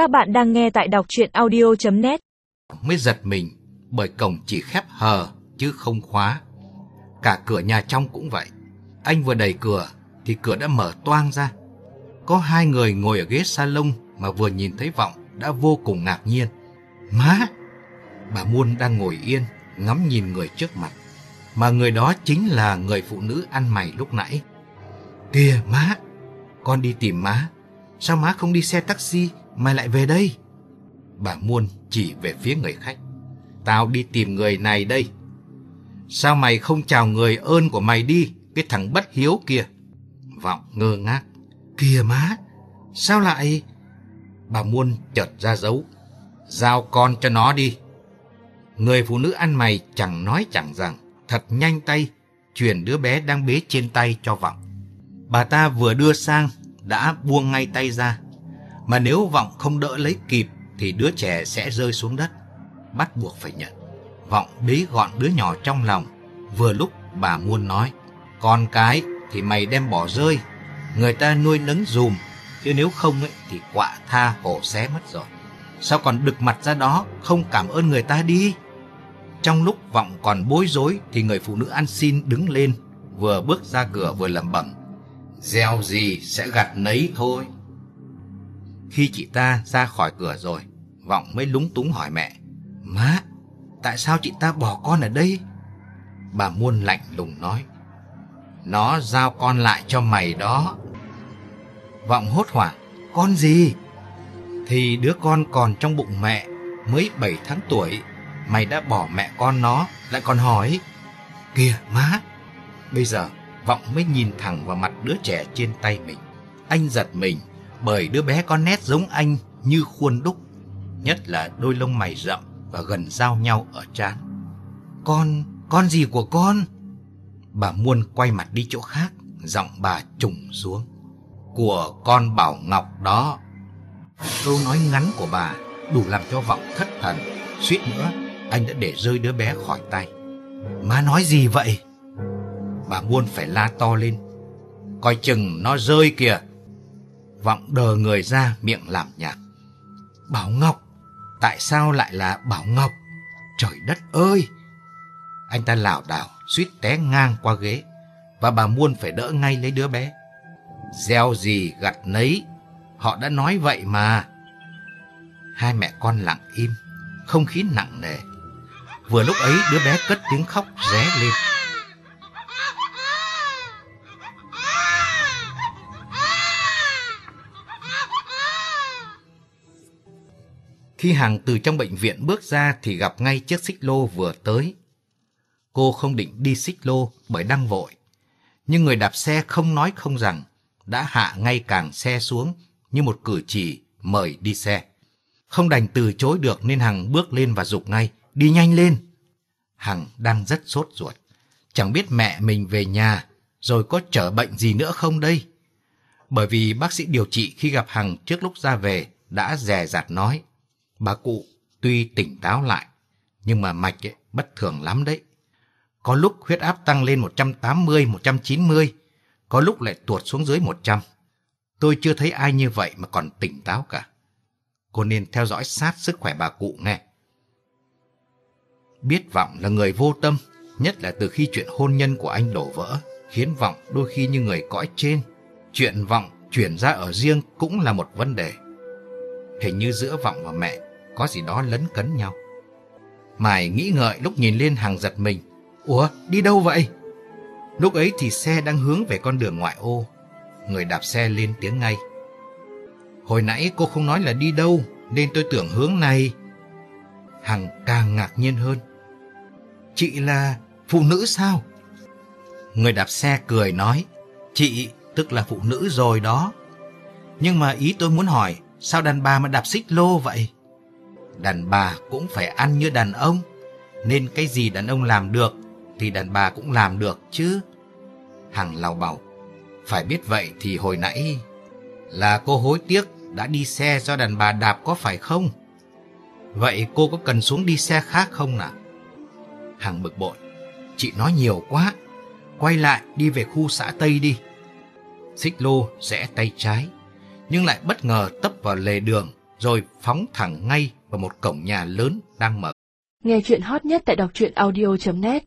Các bạn đang nghe tại đọc chuyện audio.net Mới giật mình bởi cổng chỉ khép hờ chứ không khóa. Cả cửa nhà trong cũng vậy. Anh vừa đẩy cửa thì cửa đã mở toang ra. Có hai người ngồi ở ghế salon mà vừa nhìn thấy Vọng đã vô cùng ngạc nhiên. Má! Bà Muôn đang ngồi yên, ngắm nhìn người trước mặt. Mà người đó chính là người phụ nữ ăn mày lúc nãy. Kìa má! Con đi tìm má. Sao má không đi xe taxi mày lại về đây? Bà Muôn chỉ về phía người khách. Tao đi tìm người này đây. Sao mày không chào người ơn của mày đi, cái thằng bất hiếu kia? Vọng ngơ ngác. Kìa má, sao lại... Bà Muôn chợt ra dấu. Giao con cho nó đi. Người phụ nữ ăn mày chẳng nói chẳng rằng, thật nhanh tay, chuyển đứa bé đang bế trên tay cho Vọng. Bà ta vừa đưa sang, đã buông ngay tay ra. Mà nếu Vọng không đỡ lấy kịp, thì đứa trẻ sẽ rơi xuống đất. Bắt buộc phải nhận. Vọng bế gọn đứa nhỏ trong lòng. Vừa lúc bà Muôn nói, con cái thì mày đem bỏ rơi. Người ta nuôi nấng dùm, chứ nếu không ấy, thì quạ tha hổ xé mất rồi. Sao còn đực mặt ra đó, không cảm ơn người ta đi? Trong lúc Vọng còn bối rối thì người phụ nữ ăn xin đứng lên, vừa bước ra cửa vừa lẩm bẩm. Gieo gì sẽ gặt nấy thôi. Khi chị ta ra khỏi cửa rồi, Vọng mới lúng túng hỏi mẹ. Má, tại sao chị ta bỏ con ở đây? Bà Muôn lạnh lùng nói. Nó giao con lại cho mày đó. Vọng hốt hoảng. Con gì? Thì đứa con còn trong bụng mẹ, mới 7 tháng tuổi. Mày đã bỏ mẹ con nó, lại còn hỏi. Kìa má! Bây giờ, Vọng mới nhìn thẳng vào mặt đứa trẻ trên tay mình. Anh giật mình bởi đứa bé có nét giống anh như khuôn đúc. Nhất là đôi lông mày rậm và gần giao nhau ở trán. Con, con gì của con? Bà Muôn quay mặt đi chỗ khác, giọng bà trùng xuống. Của con Bảo Ngọc đó. Câu nói ngắn của bà đủ làm cho Vọng thất thần. Suýt nữa, anh đã để rơi đứa bé khỏi tay. Má nói gì vậy? Bà Muôn phải la to lên. Coi chừng nó rơi kìa. Vọng đờ người ra miệng làm nhạc. Bảo Ngọc, tại sao lại là Bảo Ngọc? Trời đất ơi! Anh ta lảo đảo, suýt té ngang qua ghế, và bà Muôn phải đỡ ngay lấy đứa bé. Gieo gì gặt nấy, họ đã nói vậy mà. Hai mẹ con lặng im, không khí nặng nề. Vừa lúc ấy đứa bé cất tiếng khóc ré lên. Khi Hằng từ trong bệnh viện bước ra thì gặp ngay chiếc xích lô vừa tới. Cô không định đi xích lô bởi đang vội. Nhưng người đạp xe không nói không rằng, đã hạ ngay càng xe xuống như một cử chỉ mời đi xe. Không đành từ chối được nên Hằng bước lên và dục ngay, đi nhanh lên. Hằng đang rất sốt ruột, chẳng biết mẹ mình về nhà rồi có trở bệnh gì nữa không đây. Bởi vì bác sĩ điều trị khi gặp Hằng trước lúc ra về đã dè dặt nói, bà cụ tuy tỉnh táo lại, nhưng mà mạch ấy, bất thường lắm đấy. Có lúc huyết áp tăng lên 180, 190, có lúc lại tuột xuống dưới 100. Tôi chưa thấy ai như vậy mà còn tỉnh táo cả. Cô nên theo dõi sát sức khỏe bà cụ nghe. Biết Vọng là người vô tâm, nhất là từ khi chuyện hôn nhân của anh đổ vỡ, khiến Vọng đôi khi như người cõi trên. Chuyện Vọng chuyển ra ở riêng cũng là một vấn đề. Hình như giữa Vọng và mẹ có gì đó lấn cấn nhau. Mài nghĩ ngợi lúc nhìn lên hàng giật mình. Ủa, đi đâu vậy? Lúc ấy thì xe đang hướng về con đường ngoại ô. Người đạp xe lên tiếng ngay. Hồi nãy cô không nói là đi đâu, nên tôi tưởng hướng này. Hằng càng ngạc nhiên hơn. Chị là phụ nữ sao? Người đạp xe cười nói. Chị tức là phụ nữ rồi đó. Nhưng mà ý tôi muốn hỏi, sao đàn bà mà đạp xích lô vậy? Đàn bà cũng phải ăn như đàn ông. Nên cái gì đàn ông làm được thì đàn bà cũng làm được chứ. Hằng lào bảo, phải biết vậy thì hồi nãy là cô hối tiếc đã đi xe do đàn bà đạp có phải không? Vậy cô có cần xuống đi xe khác không nào? Hằng bực bội, chị nói nhiều quá, quay lại đi về khu xã Tây đi. Xích lô rẽ tay trái, nhưng lại bất ngờ tấp vào lề đường, rồi phóng thẳng ngay và một cổng nhà lớn đang mở. Nghe chuyện hot nhất tại đọc truyện audio.net